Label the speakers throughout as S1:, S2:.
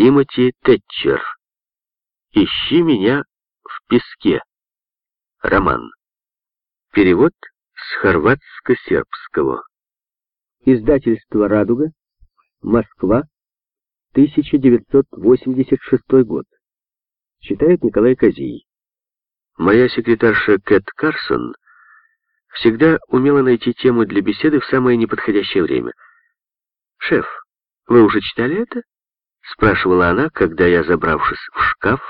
S1: Тимоти Тэтчер. «Ищи меня в песке». Роман. Перевод с хорватско-сербского. Издательство «Радуга», Москва, 1986 год. Читает Николай Козий. Моя секретарша Кэт Карсон всегда умела найти тему для беседы в самое неподходящее время. «Шеф, вы уже читали это?» — спрашивала она, когда я, забравшись в шкаф,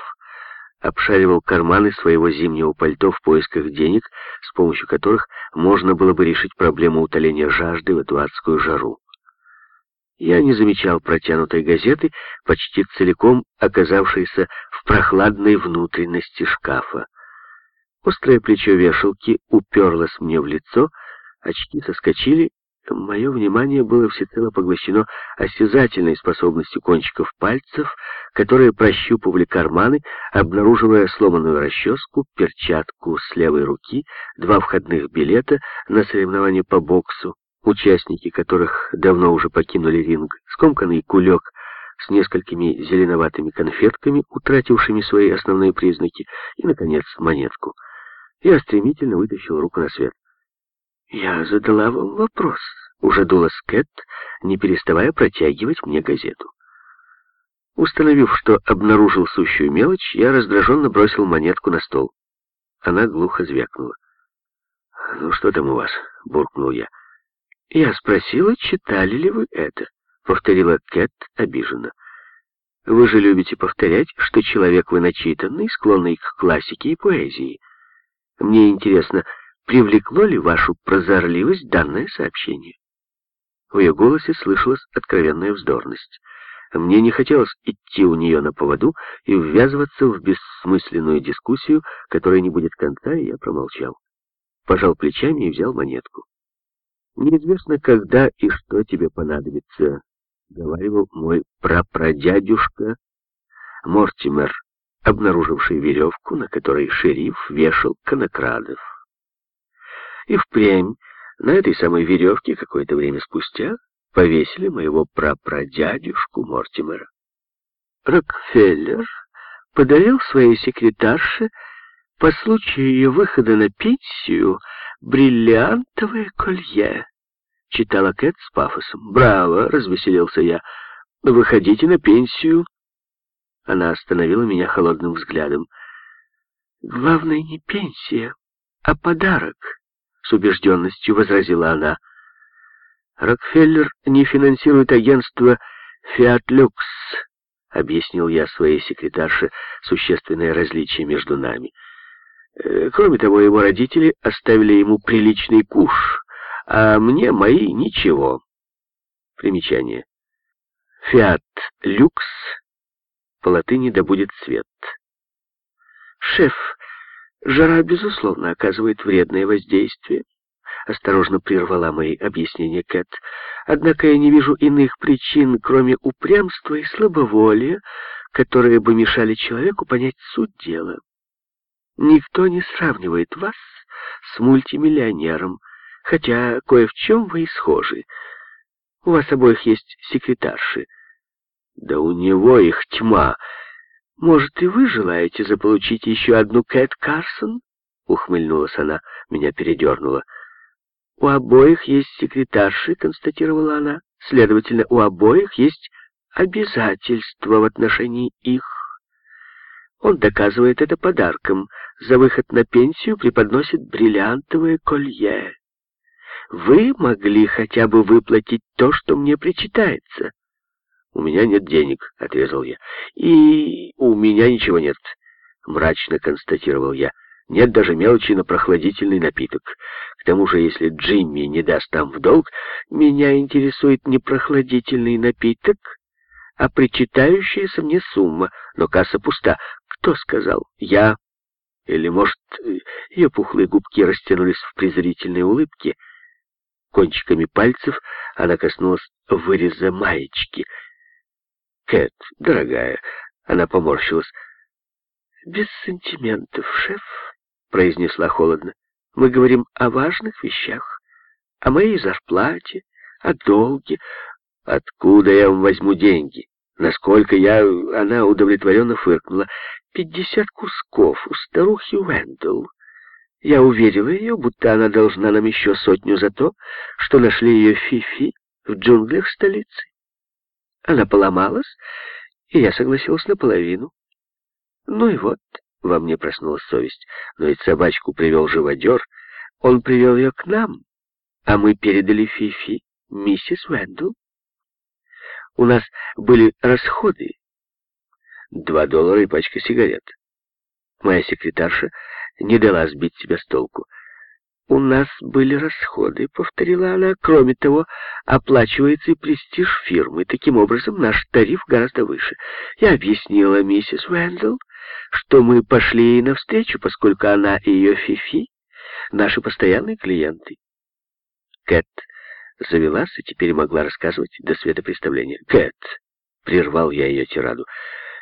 S1: обшаривал карманы своего зимнего пальто в поисках денег, с помощью которых можно было бы решить проблему утоления жажды в эту адскую жару. Я не замечал протянутой газеты, почти целиком оказавшейся в прохладной внутренности шкафа. Острое плечо вешалки уперлось мне в лицо, очки соскочили, Мое внимание было всецело поглощено осязательной способностью кончиков пальцев, которые прощупывали карманы, обнаруживая сломанную расческу, перчатку с левой руки, два входных билета на соревнования по боксу, участники которых давно уже покинули ринг, скомканный кулек с несколькими зеленоватыми конфетками, утратившими свои основные признаки, и, наконец, монетку. Я стремительно вытащил руку на свет. «Я задала вам вопрос», — уже дулась Кэт, не переставая протягивать мне газету. Установив, что обнаружил сущую мелочь, я раздраженно бросил монетку на стол. Она глухо звякнула. «Ну что там у вас?» — буркнул я. «Я спросила, читали ли вы это?» — повторила Кэт обиженно. «Вы же любите повторять, что человек вы начитанный, склонный к классике и поэзии. Мне интересно, привлекло ли вашу прозорливость данное сообщение. В ее голосе слышалась откровенная вздорность. Мне не хотелось идти у нее на поводу и ввязываться в бессмысленную дискуссию, которой не будет конца, и я промолчал. Пожал плечами и взял монетку. «Неизвестно, когда и что тебе понадобится», — говаривал мой прапрадядюшка Мортимер, обнаруживший веревку, на которой шериф вешал конокрадов. И впрямь на этой самой веревке какое-то время спустя повесили моего прапрадядюшку Мортимера. Рокфеллер подарил своей секретарше по случаю ее выхода на пенсию бриллиантовое колье. Читала Кэт с пафосом. «Браво!» — развеселился я. «Выходите на пенсию!» Она остановила меня холодным взглядом. «Главное не пенсия, а подарок», с убежденностью возразила она. Рокфеллер не финансирует агентство «Фиат Люкс», объяснил я своей секретарше существенное различие между нами. Э, кроме того, его родители оставили ему приличный куш, а мне мои ничего. Примечание. «Фиат Люкс» по латыни «да будет свет». «Шеф, Жара, безусловно, оказывает вредное воздействие. Осторожно прервала мои объяснения Кэт. Однако я не вижу иных причин, кроме упрямства и слабоволия, которые бы мешали человеку понять суть дела. Никто не сравнивает вас с мультимиллионером, хотя кое в чем вы и схожи. У вас обоих есть секретарши. Да у него их тьма, «Может, и вы желаете заполучить еще одну Кэт Карсон?» Ухмыльнулась она, меня передернула. «У обоих есть секретарши», — констатировала она. «Следовательно, у обоих есть обязательства в отношении их. Он доказывает это подарком. За выход на пенсию преподносит бриллиантовое колье. Вы могли хотя бы выплатить то, что мне причитается». «У меня нет денег», — отрезал я. «И у меня ничего нет», — мрачно констатировал я. «Нет даже мелочи на прохладительный напиток. К тому же, если Джимми не даст там в долг, меня интересует не прохладительный напиток, а причитающаяся мне сумма. Но касса пуста. Кто сказал? Я. Или, может, ее пухлые губки растянулись в презрительной улыбке?» Кончиками пальцев она коснулась выреза маечки — Кэт, дорогая, она поморщилась. Без сантиментов, шеф, произнесла холодно. Мы говорим о важных вещах, о моей зарплате, о долге. Откуда я вам возьму деньги? Насколько я... Она удовлетворенно фыркнула. «Пятьдесят кусков у старухи Уэндл. Я уверила ее, будто она должна нам еще сотню за то, что нашли ее Фифи в джунглях столицы. Она поломалась, и я согласилась наполовину. Ну и вот, во мне проснулась совесть. Но ведь собачку привел живодер, он привел ее к нам, а мы передали Фифи миссис Уэндл. У нас были расходы. Два доллара и пачка сигарет. Моя секретарша не дала сбить себя с толку. «У нас были расходы», — повторила она. «Кроме того, оплачивается и престиж фирмы. Таким образом, наш тариф гораздо выше. Я объяснила миссис Уэндл, что мы пошли ей навстречу, поскольку она и ее Фифи — наши постоянные клиенты». Кэт завелась и теперь могла рассказывать до света представления. «Кэт!» — прервал я ее тираду.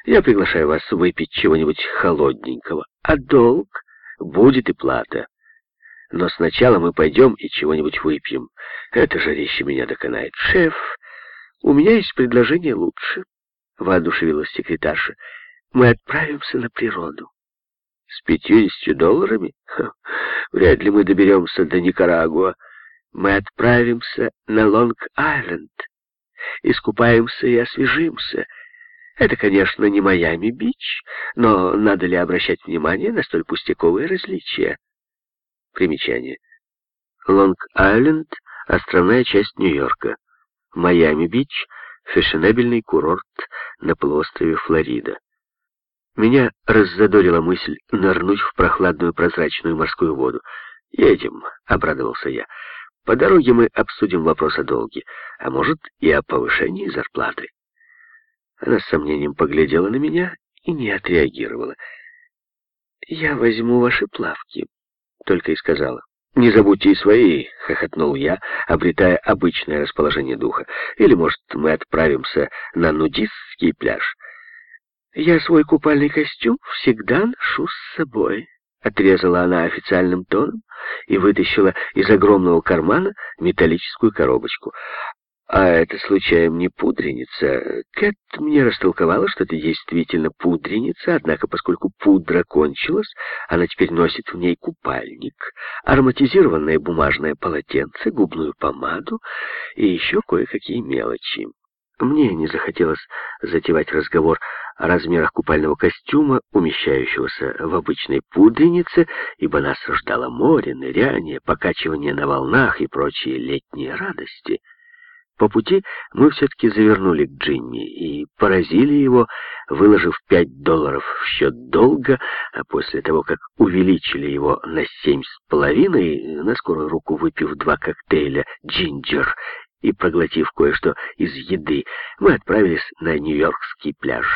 S1: «Я приглашаю вас выпить чего-нибудь холодненького. А долг будет и плата». Но сначала мы пойдем и чего-нибудь выпьем. Это жарище меня доконает. Шеф, у меня есть предложение лучше, — воодушевилась секретарша. Мы отправимся на природу. С пятьюдесятью долларами? Ха, вряд ли мы доберемся до Никарагуа. Мы отправимся на Лонг-Айленд, искупаемся и освежимся. Это, конечно, не Майами-Бич, но надо ли обращать внимание на столь пустяковые различия? Примечание. Лонг-Айленд — островная часть Нью-Йорка. Майами-Бич — фешенебельный курорт на полуострове Флорида. Меня раззадорила мысль нырнуть в прохладную прозрачную морскую воду. «Едем», — обрадовался я. «По дороге мы обсудим вопрос о долге, а может и о повышении зарплаты». Она с сомнением поглядела на меня и не отреагировала. «Я возьму ваши плавки», только и сказала. «Не забудьте и свои», — хохотнул я, обретая обычное расположение духа. «Или, может, мы отправимся на нудистский пляж?» «Я свой купальный костюм всегда ношу с собой», — отрезала она официальным тоном и вытащила из огромного кармана металлическую коробочку. А это, случаем, не пудреница? Кэт мне растолковала, что это действительно пудреница, однако, поскольку пудра кончилась, она теперь носит в ней купальник, ароматизированное бумажное полотенце, губную помаду и еще кое-какие мелочи. Мне не захотелось затевать разговор о размерах купального костюма, умещающегося в обычной пудренице, ибо нас ждало море, ныряние, покачивание на волнах и прочие летние радости — по пути мы все-таки завернули к Джимми и поразили его, выложив пять долларов в счет долга, а после того, как увеличили его на семь с половиной, на скорую руку выпив два коктейля «Джинджер» и проглотив кое-что из еды, мы отправились на Нью-Йоркский пляж.